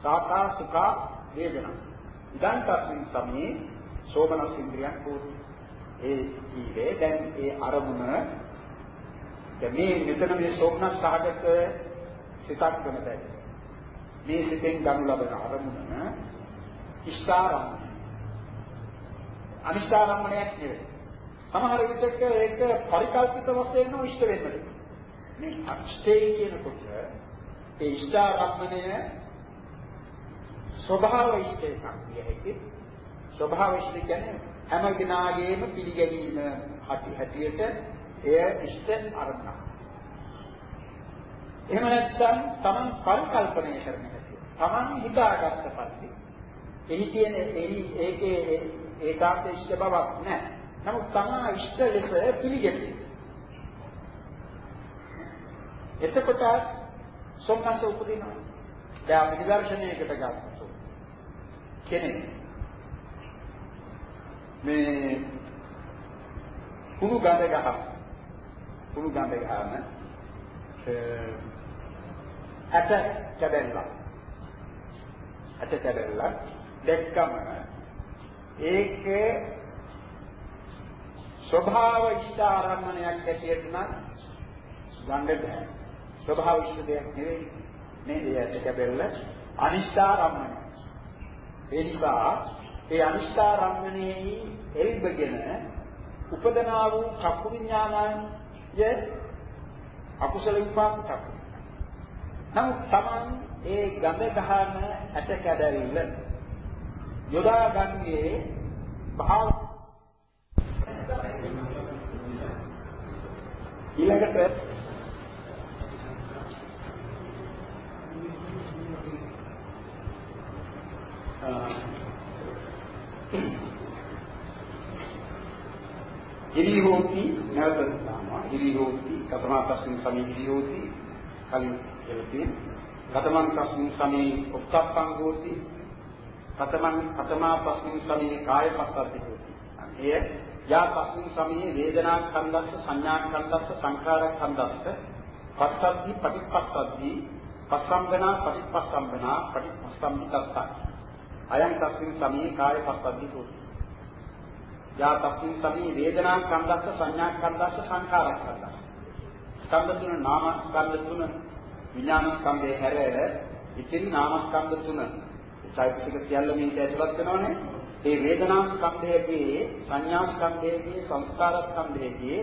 Speaker 1: සාතා සුඛා වේදනා. ඉදන් තස්මින් සමේ සෝමනස් ඉන්ද්‍රියන් කෝටි. ඒ ඊවේ දැන් ඒ අරමුණ දැන් මේ මෙතන මේ සෝමනස් සහගත සිතක් වෙන බැරි. මේ සිතෙන් ගනු ලබන අරමුණ ඉෂ්ඨාරම්මණය. අනිෂ්ඨාරම්මණයක් නෙවෙයි. සමහර විටක ඒක පරිකල්පිත වශයෙන් නෝ ඉෂ්ට වෙන්නද. මේ අෂ්ටේ කියනකොට ඒ ඉෂ්ඨාරම්මණය ස්වභාව ඉෂ්ට එකක් විය හැකි. ස්වභාව ඉෂ්ට කියන්නේ හැම දිනාගේම පිළිගැනීම හැටියට එය ඉෂ්ට අරමුණක්. එහෙම නැත්නම් Taman පරිකල්පනය කරන හැටි. Taman හිතාගත්ත පස්සේ එහි තියෙන එහි ඒකේ ඒකාන්ත ඉෂ්ට බවක් නැහැ. නමුත් තමා ඉෂ්ට ලෙස පිළිගන්නේ. එතකොට සොම්නස උපදිනවා. දැන් අපි නිදර්ශනයකට ගන්නසො. කෙනෙක් මේ කුණු ගඳ ගහ කුණු ගඳ ගහන ඇට කැබැල්ලක් ඇට කැබැල්ලක් දැක්කම ඒකේ ස්වභාව ඉෂ්ඨ ආරම්මණයක් ඇටියට නම් ගන්න බෑ. ස්වභාව ඉෂ්ඨ දෙයක් නෙවෙයි. මේ ඇට කැබෙල්ල අනිෂ්ඨාරම්මණය. ඒ නිසා ඒ අනිෂ්ඨාරම්මණයෙහි එල්බගෙන උපදනා වූ චක්කු විඥානය අකුසල විපාක චක්කු. නමුත් Taman ඒ ගඳ ගහන ඇට කැඩවිල්ල යොදා ගන්නේ භාව ඊළඟට හිරි හෝති නැවත නාම හිරි හෝති කතමාපස්සින් සමී හිරි හෝති කලින් එළතින් කතමං පස්සින් සමී උක්කප්පං හෝති කතමං කතමාපස්සින් සමී කාය පස්සද්ධි හෝති එය යා පස්මින් සමයේ වේදනා ඛණ්ඩස්ස සංඥා ඛණ්ඩස්ස සංඛාර ඛණ්ඩස්ස පස්සද්ධි පටිපස්සද්ධි පස්සම්බනා පටිපස්සම්බනා පටිපස්සම්බිතස්ස අයං තස්මින් සමයේ කාය පස්සද්ධි හෝති යා තස්මින් සමයේ වේදනා ඛණ්ඩස්ස සංඥා ඛණ්ඩස්ස සංඛාර ඛණ්ඩස්ස. ස්කන්ධ තුන නාම ස්කන්ධ තුන විඥාන ස්කන්ධේ හැර ඉතින් නාම ස්කන්ධ තුන. චෛතසික සියල්ල මේක ඇතුළත් වෙනවනේ. ඒ වේදනා ස්කන්ධයේදී සංඥා ස්කන්ධයේදී සංස්කාර ස්කන්ධයේදී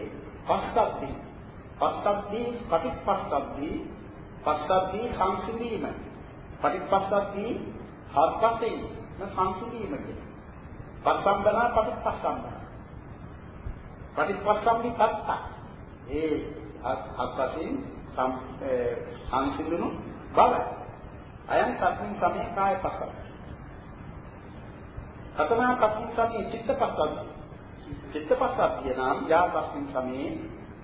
Speaker 1: පස්සද්ධි. පස්සද්ධි පටිපස්සද්ධි. පස්සද්ධි සංසිඳීම. පටිපස්සද්ධි හත්පසින් සංසිඳීම පස්සම්බනා පටිපස්සම්බන පටිපස්සම්දි පස්ස ඒ හත්පසින් සංසිඳුණු බව. අයන් සත්‍යං සමේ කාය පස්සද්ධි. කතනා පස්මින් සමේ චිත්තපස්සද්ධි. චිත්තපස්සද්ධිය නම් යා පස්මින් සමේ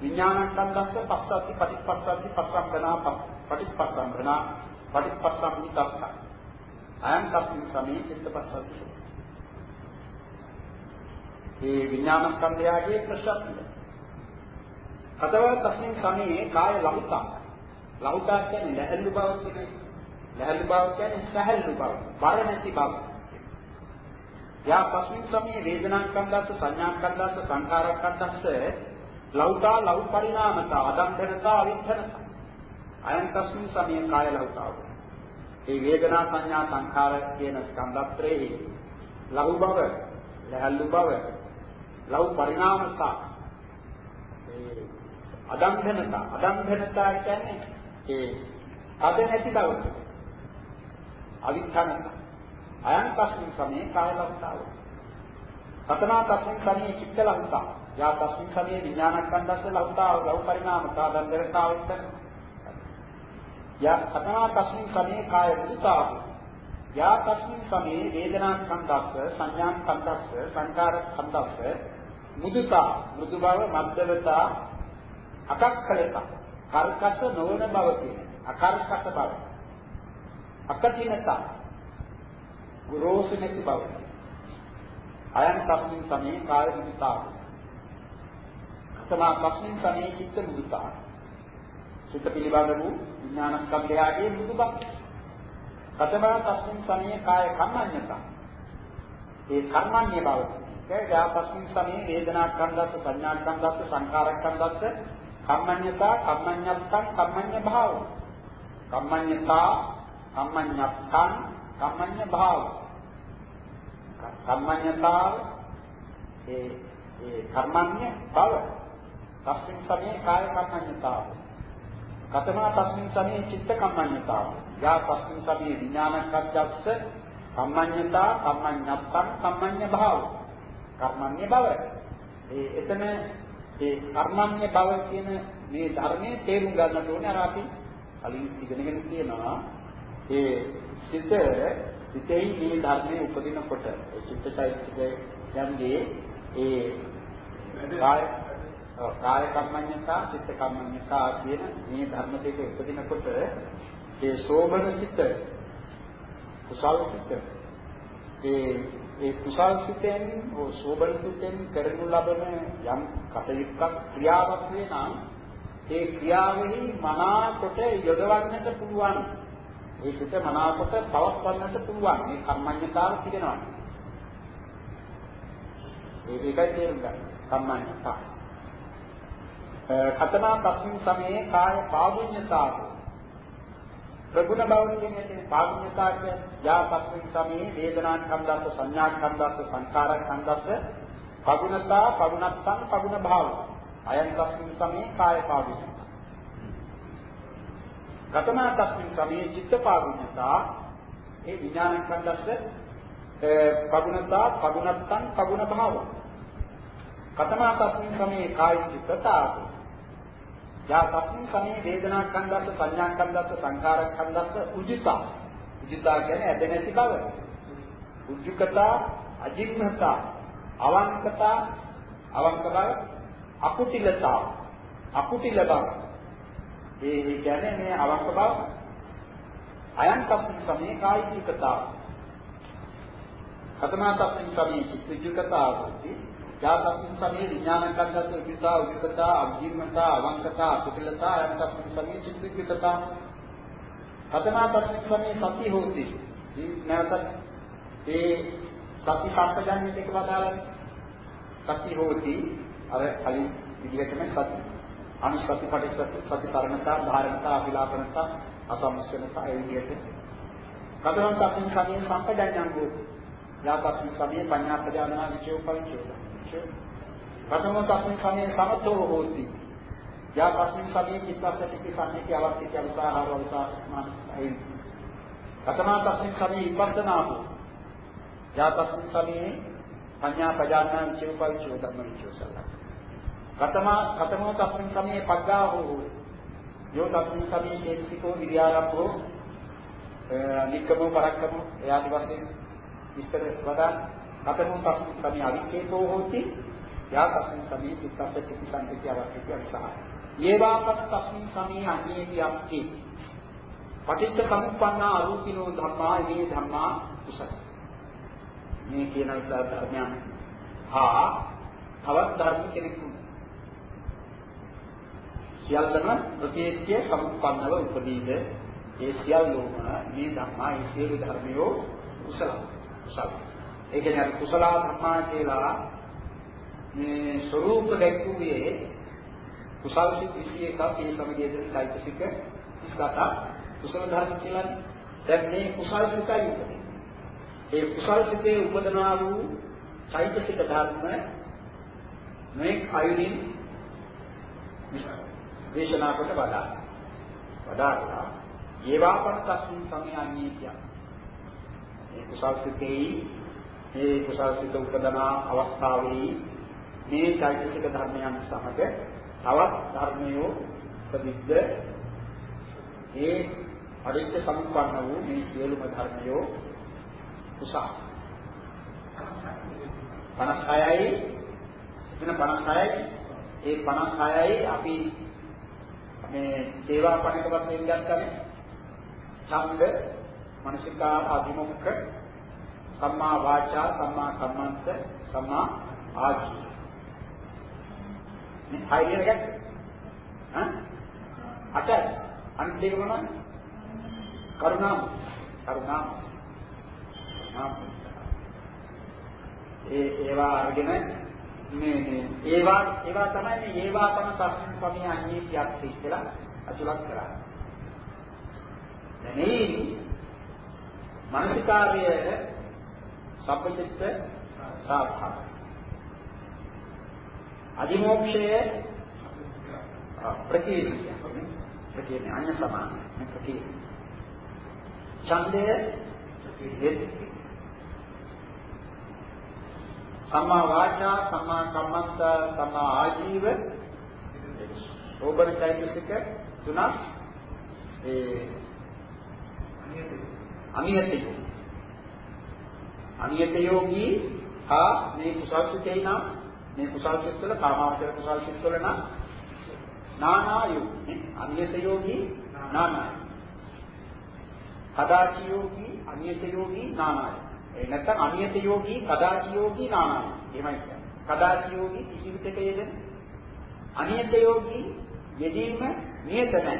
Speaker 1: විඥානස්කන්ධස්ස පස්සද්ධි පටිපස්සද්ධි පස්සම්බනා පටිපස්සම්බනා පටිපස්සම්මිතස්ස. අයං පස්මින් සමේ චිත්තපස්සද්ධි. මේ විඥානස්කන්ධයගේ ප්‍රසද්ධිය. කතවා තස්මින් සමේ කාය ලහුතා. ලහුතා කියන්නේ ලැහැල්ලු බව කියන්නේ. ලැහැල්ලු බව කියන්නේ සැහැල්ලු බව, බර නැති බව. යා පස්මින් සමේ වේදනාස්කන්ධස්ස සංඥාස්කන්ධස්ස සංඛාරස්කන්ධස්ස ලෞතා ලෞ පරිණාමතා අදම්බරතා අවිච්ඡනතා අයං තස්මින් සමේ කාය ලෞතාව. මේ වේදනා සංඥා සංඛාර කියන ස්කන්ධත්‍රයේ ලඝු බව ලැහැල්ලු බව ලෞ පරිණාමතා ඒ අදම්බනතා අදම්බනතා කියන්නේ ඒ අද නැති බව. අවිච්ඡනතා අයං තස්මින් සමේ කාය ලක්තාව. කතනා තස්මින් සමේ චිත්ත ලක්තා. යා තස්මින් සමේ විඥානස්කන්ධස්ස ලක්තා ලෞ පරිණාමතා දන්දරතා උත්තර. යා කතනා තස්මින් සමේ කාය මුදිතා. යා තස්මින් සමේ වේදනාස්කන්ධස්ස සංඥාස්කන්ධස්ස සංකාරස්කන්ධස්ස මුදිතා මෘදු බව මද්දවතා අකක්කලතා කර්කස නොවන බව කියන අකර්කස බව අකතිනතා ගොරෝසු නැති බව. අයන් තස්මින් සමේ කාය මුදිතා. තමා තස්මින් සමේ චිත්ත මුදිතා. සිත පිළිබඳ වූ විඥානස්කන්ධයගේ මුදු බව. කතමා තස්මින් සමේ කාය කම්මඤ්ඤතා. ඒ කර්මඤ්ඤ බව. ඒ යාපස්මින් සමේ වේදනා ස්කන්ධස්ස සංඥා ස්කන්ධස්ස සංකාර ස්කන්ධස්ස කම්මඤ්ඤතා කම්මඤ්ඤත්තං කම්මඤ්ඤ භාව. කම්මඤ්ඤතා කම්මඤ්ඤත්තං කම්මඤ්ඤ භාව. කම්මඤ්ඤතාව ඒ ඒ කර්මඤ්ඤ බව තස්මින් සමේ කාය කම්මඤ්ඤතාව. කතමා තස්මින් සමේ චිත්ත කම්මඤ්ඤතාව. යා තස්මින් සමේ විඥානකච්ඡස්ස කම්මඤ්ඤතා කම්මඤ්ඤත්තං කම්මඤ්ඤ භාව. කර්මඤ්ඤ බව ඒ එතන ඒ කර්මඤ්ඤ බව කියන මේ ධර්මයේ තේරුම් ගන්නට ඕනේ අර අපි කලින් ඉගෙනගෙන තියෙනවා. ඒ සිත සිතෙහි මේ ධර්මයේ උපදිනකොට ඒ චිත්තචෛතසිකයන්ගේ ඒ කාය කාය කම්මඤ්ඤතා චිත්ත කම්මඤ්ඤතා කියන මේ ධර්ම දෙක උපදිනකොට ඒ සෝමන සිත කුසල් සිත ඒ ඒ කුසල් සිතෙන් හෝ සෝබන සිතෙන් කරනු ලබන යම් කටයුත්තක් ක්‍රියාවක් වේ නම් ඒ ක්‍රියාවෙහි මනාකොට යොදවන්නට පුළුවන් ඒ සිත මනාකොට පවත්වන්නට පුළුවන්. මේ කර්මඤ්ඤතාව තිබෙනවා. ඒක එකයි තේරුම් ගන්න. කම්මඤ්ඤතාව කතමා තස්මින් සමයේ කාය පාවුඤ්ඤතාව ප්‍රගුණ බව කියන්නේ පාවුඤ්ඤතාව කියන්නේ යා තස්මින් සමයේ වේදනා කන්දස්ස සංඥා කන්දස්ස සංකාර කන්දස්ස පගුණතා පගුණත්තං පගුණ භාව. අයං තස්මින් සමයේ කාය පාවුඤ්ඤතාව කතමා තස්මින් සමයේ චිත්ත පාවුඤ්ඤතා ඒ විඥාන කන්දස්ස පගුණතා පගුණත්තං පගුණ භාව. කතමා තස්මින් සමයේ කාය චිත්තතාව යා තස්මින් සමේ වේදනා කන්දස්ස සංඥා කන්දස්ස සංඛාර කන්දස්ස උජිතා. උජිතා කියන්නේ ඇද නැති බව. උජ්ජුකතා අජිම්මතා අවංකතා අවංක බව අකුටිලතා. අකුටිල බව. ඒ කියන්නේ මේ අවංක බව අයං තස්මින් සමේ කායිකතා කතමා තස්මින් සමේ චිත්තජුකතා වති යාතස්මින් සමේ විඥානකද්දත් උපිතා උපිතා අභිම්මතා අවංකතා අකුසලතා අයන්තස්මින් සමේ චිත්තවිතතා කතමා තස්මින් සමේ සති හෝති. නැවත ඒ සති සම්පජන්‍ය දෙක වදාළා. සති හෝති. අර කලින් විදිහටම සති අනුසති පටිසති සති කරණතා ධාරණතා අභිලාපනතා අසම්සනතා ඒ විදිහට කතමා තස්මින් සමේ සම්පජන්‍යං හෝති යාතස්මින් සමේ පඤ්ඤා ප්‍රජානනා විචේ පරිචේදා ප්‍රථම තස්මින් සමේ සමතෝ හෝති. යා තස්මින් සමේ චිත්තස්ස ටික සම්මිති අවස්ථිත අනුසාරව අවසාන අයි. ප්‍රථම තස්මින් සමේ විපස්සනා හෝ. යා තස්මින් සමේ පඤ්ඤා පජානන චේවපවිචෝ ධම්මවිචෝ සල්ලා. ප්‍රථම ප්‍රථම තස්මින් සමේ පග්ගා හෝ. යෝ තස්මින් සමේ හේතිකෝ විද්‍යාරම්භෝ නික්කමෝ පරක්කමෝ එයාදි වශයෙන් විස්තර වදා කතමෝ තස්මින් සමේ අවික්කේතෝ හෝති යා තස්මින් සමේ චිත්තස්ස චිත්ත සංකේතිය අවශ්‍යති අනුසහය. ඒවාපන තස්මින් සමේ අඤ්ඤේති අක්ඛේ. පටිච්ච සමුප්පන්නා අරූපිනෝ ධම්මා මේ ධම්මා කුසල. මේ කියන ධර්මයන් හා තවත් ධර්ම කෙනෙකු සියල්ලම ප්‍රතිේක්ෂය සම්පන්නව උපදීද? ඒ සියල්ලම මේ ධර්මා ඒ සියලු ධර්මයෝ කුසල කුසල. ඒ කියන්නේ අපි කුසල ධර්මා කියලා මේ ස්වરૂප දැක්ුවේ කුසල් සිත් 21ක් ඒ සමගියදී চৈতසික 37 කුසල ධර්ම කියලානේ. දැන් මේ කුසල් සිතයි උපදින්නේ. ඒ කුසල් සිතේ උපදනා වූ চৈতසික ධර්ම මේ අයුරින් විස්තර දේශනා කොට වදා. වදාලා ඒවාපන තස්මින් සමයන්නේ කියන. මේ කුසල් සිතේ මේ කුසල් සිත උපදනා අවස්ථාවේ මේ චෛතසික ධර්මයන් සමග තවත් ධර්මයෝ ප්‍රතිද්ද ඒ අරිච්ච සම්පන්න වූ මේ සියලුම ධර්මයෝ කුසල 56යි එතන 56යි ඒ 56යි අපි මේ සේවා පණික වශයෙන් ගන්නකනේ ඡන්ද මනසිකාර අභිමුඛ සම්මා වාචා සම්මා කම්මන්ත සම්මා ආජීව. මේ හයියන ගැක්ක ඈ අට. අනිත් දෙක මොනවද? කරුණාම කරුණාම ඒ ඒවා අරගෙන මේ මේ ඒවා ඒවා තමයි මේ ඒවා තම සම්පූර්ණ සමිය අඤ්ඤී කියක්ති කියලා අතුලක් කරන්නේ. දැන් මේ මානසිකාර්ය සම්පචිත්ත සාඛා. අදිමෝක්ෂයේ ප්‍රකීර්ණය. ප්‍රකීර්ණය අන්‍ය සමාන. ප්‍රකීර්ණය. ඡන්දය සම්මා වාචා සම්මා කම්මන්ත සම්මා ආජීව. ඕබන චෛතසික තුනක්. ඒ අනියතය. අනියත යෝගී හා මේ කුසල් සිතේ නම් මේ කුසල් සිත් වල කාමාවචර කුසල් සිත් වල නම් නානා යෝගී අනියත යෝගී නානා කදාචි යෝගී අනියත යෝගී නානාය. ඒ නැත්නම් අනියත යෝගී කදාචි යෝගී නානාය එහෙමයි කියන්නේ. කදාචි යෝගී කිසි විටක යෙදෙන. අනියත යෝගී යෙදීම නියත නැහැ.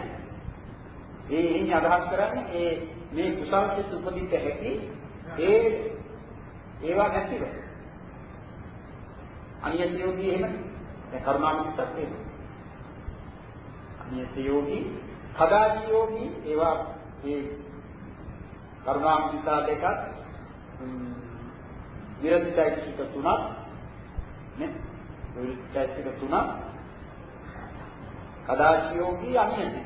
Speaker 1: ඒ එන්නේ අදහස් කරන්නේ ඒ මේ කුසල් සිත් උපදින්න හැකි ඒ ඒවා නැතිව. අනියත යෝගී එහෙම දැන් කරුණාමිතත් එහෙම අනියත යෝගී කදාචි යෝගී ඒවා ඒ කරුණාමිත දෙකක් විරතිචෛතසික තුනක් නේ? විරතිචෛතසික තුනක්. කදාචි යෝගී අනියත.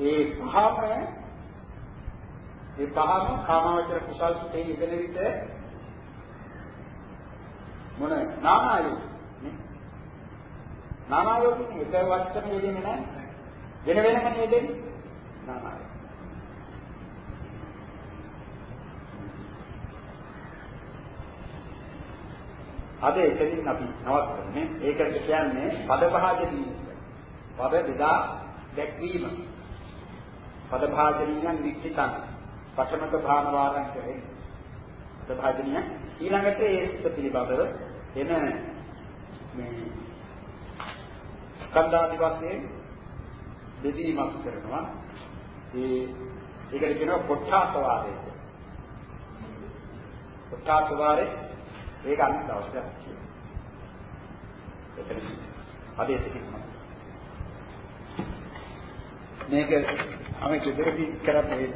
Speaker 1: ඒ පහම ඒ පහම කාමාවචර කුසල් සිතේ යෙදෙන විට මොන නානායෝ නේ? නානායෝ කියන්නේ එක වචන යෙදෙන්නේ නැහැ. වෙන වෙනම යෙදෙන්නේ නානායෝ අද එතනින් අපි නවත්වන්නේ. ඒකට කියන්නේ පද පහජදී පද බෙදා දැක්වීම. පද භාජනීයන් වික්ෂිතං පඨමක භාන වාරං කරේ. පද භාජනීය. ඊළඟට ඒ පිළිබඳව එන මේ ස්කන්ධාදි වශයෙන් දෙදීමක් කරනවා. ඒ ඒකට කියනවා කොට්ඨාස වාරය කොට්ඨාස වාරේ ඒක අනිත් අවශ්‍යයි එතන අදේ සිටිනවා මේක අපි දෙදරදී කරන්නේ